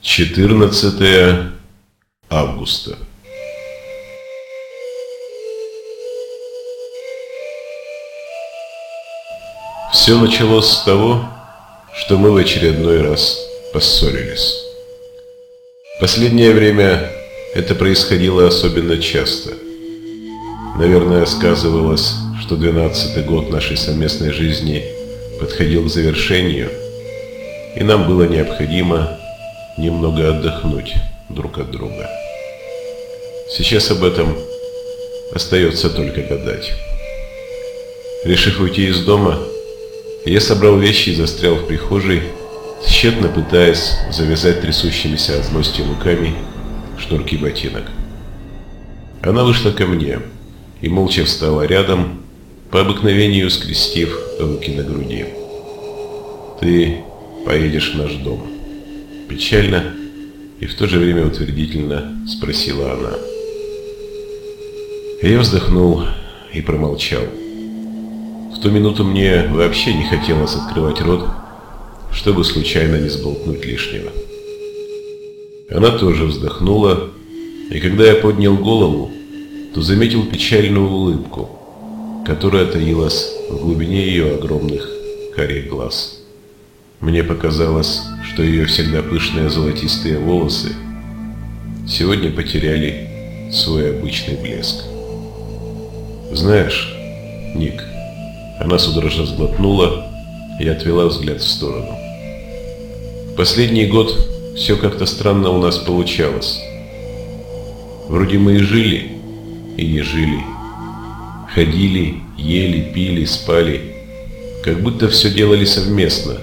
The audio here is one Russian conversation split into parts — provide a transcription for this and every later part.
14 августа. Все началось с того, что мы в очередной раз поссорились. Последнее время это происходило особенно часто. Наверное, сказывалось, что 12-й год нашей совместной жизни подходил к завершению, и нам было необходимо немного отдохнуть друг от друга. Сейчас об этом остается только гадать. Решив уйти из дома, я собрал вещи и застрял в прихожей, тщетно пытаясь завязать трясущимися от злости руками шнурки ботинок. Она вышла ко мне и молча встала рядом, по обыкновению скрестив руки на груди. «Ты поедешь в наш дом». Печально и в то же время утвердительно спросила она. Я вздохнул и промолчал. В ту минуту мне вообще не хотелось открывать рот, чтобы случайно не сболтнуть лишнего. Она тоже вздохнула, и когда я поднял голову, то заметил печальную улыбку, которая таилась в глубине ее огромных карих глаз. Мне показалось, что ее всегда пышные золотистые волосы сегодня потеряли свой обычный блеск. Знаешь, Ник, она судорожно сглотнула и отвела взгляд в сторону. Последний год все как-то странно у нас получалось. Вроде мы и жили, и не жили. Ходили, ели, пили, спали. Как будто все делали совместно.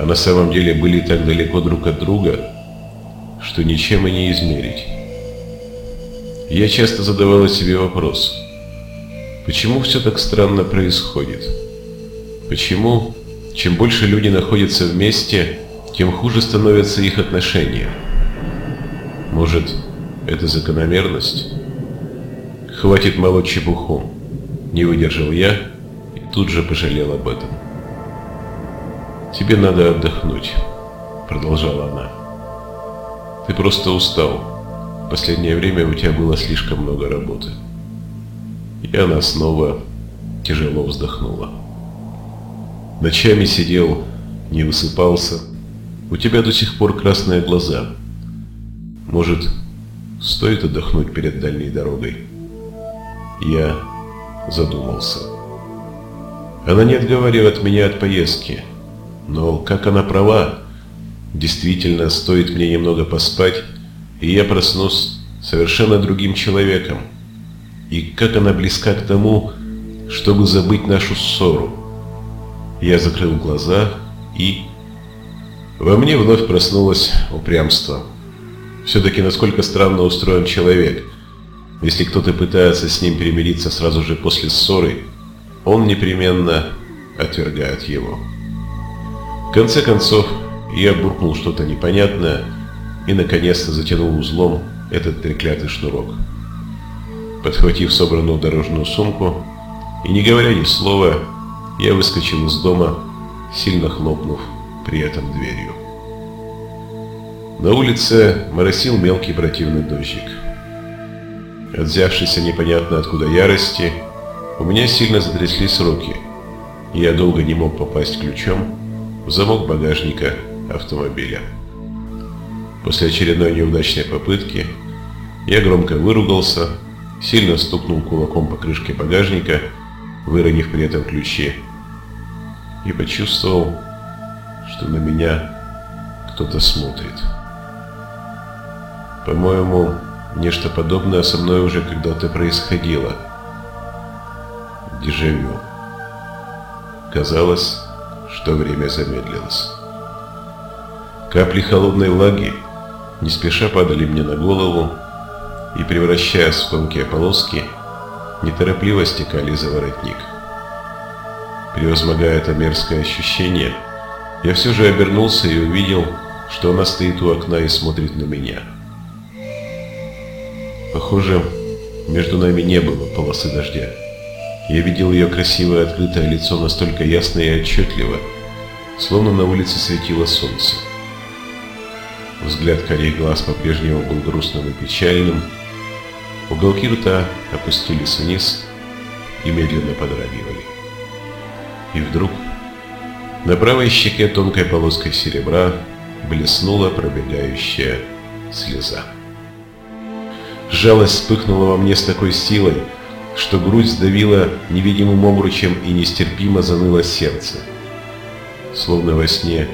А на самом деле были так далеко друг от друга, что ничем и не измерить. Я часто задавала себе вопрос – Почему все так странно происходит? Почему, чем больше люди находятся вместе, тем хуже становятся их отношения? Может, это закономерность? Хватит молоть чепуху. Не выдержал я и тут же пожалел об этом. «Тебе надо отдохнуть», — продолжала она. «Ты просто устал. В последнее время у тебя было слишком много работы». И она снова тяжело вздохнула. Ночами сидел, не высыпался. У тебя до сих пор красные глаза. Может, стоит отдохнуть перед дальней дорогой? Я задумался. Она не отговаривает меня от поездки. Но как она права, действительно стоит мне немного поспать, и я проснусь совершенно другим человеком и как она близка к тому, чтобы забыть нашу ссору. Я закрыл глаза и... Во мне вновь проснулось упрямство. Все-таки насколько странно устроен человек. Если кто-то пытается с ним примириться сразу же после ссоры, он непременно отвергает его. В конце концов, я буркнул что-то непонятное и наконец-то затянул узлом этот треклятый шнурок подхватив собранную дорожную сумку, и не говоря ни слова, я выскочил из дома, сильно хлопнув при этом дверью. На улице моросил мелкий противный дождик. От взявшейся непонятно откуда ярости, у меня сильно затряслись руки, и я долго не мог попасть ключом замок багажника автомобиля. После очередной неудачной попытки я громко выругался сильно стукнул кулаком по крышке багажника, выронив при этом ключи, и почувствовал, что на меня кто-то смотрит. По-моему, нечто подобное со мной уже когда-то происходило. Дежавю. Казалось, что время замедлилось. Капли холодной влаги не спеша падали мне на голову, и, превращаясь в тонкие полоски, неторопливо стекали за воротник. Превозмогая это мерзкое ощущение, я все же обернулся и увидел, что она стоит у окна и смотрит на меня. Похоже, между нами не было полосы дождя. Я видел ее красивое открытое лицо настолько ясно и отчетливо, словно на улице светило солнце. Взгляд корей глаз по-прежнему был грустным и печальным. Уголки рта опустились вниз и медленно подрагивали. И вдруг на правой щеке тонкой полоской серебра блеснула пробегающая слеза. Жалость вспыхнула во мне с такой силой, что грудь сдавила невидимым обручем и нестерпимо заныло сердце. Словно во сне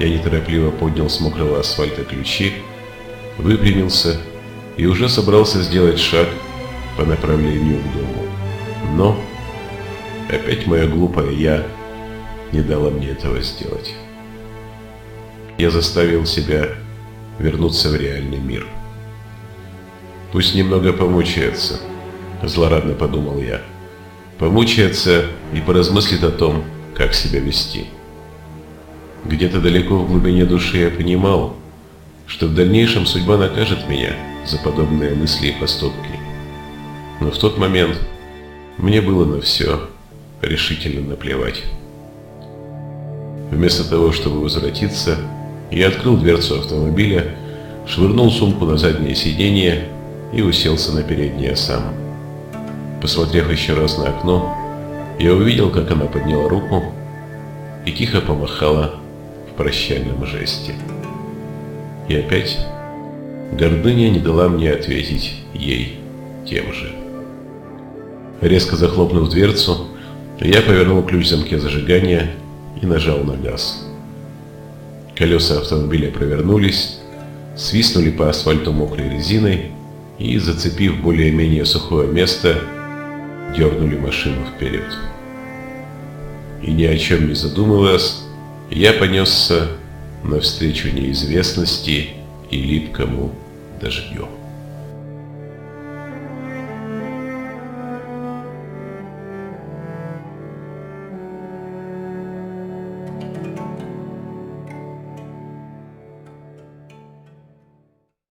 я неторопливо поднял с мокрого асфальта ключи, выпрямился и уже собрался сделать шаг по направлению к дому. Но опять моя глупая «я» не дала мне этого сделать. Я заставил себя вернуться в реальный мир. Пусть немного помучается, злорадно подумал я. Помучается и поразмыслит о том, как себя вести. Где-то далеко в глубине души я понимал, что в дальнейшем судьба накажет меня за подобные мысли и поступки. Но в тот момент мне было на все решительно наплевать. Вместо того, чтобы возвратиться, я открыл дверцу автомобиля, швырнул сумку на заднее сиденье и уселся на переднее сам. Посмотрев еще раз на окно, я увидел, как она подняла руку и тихо помахала в прощальном жесте. И опять гордыня не дала мне ответить ей тем же. Резко захлопнув дверцу, я повернул ключ в замке зажигания и нажал на газ. Колеса автомобиля провернулись, свистнули по асфальту мокрой резиной и, зацепив более-менее сухое место, дернули машину вперед. И ни о чем не задумываясь, я понесся навстречу неизвестности и липкому дождю.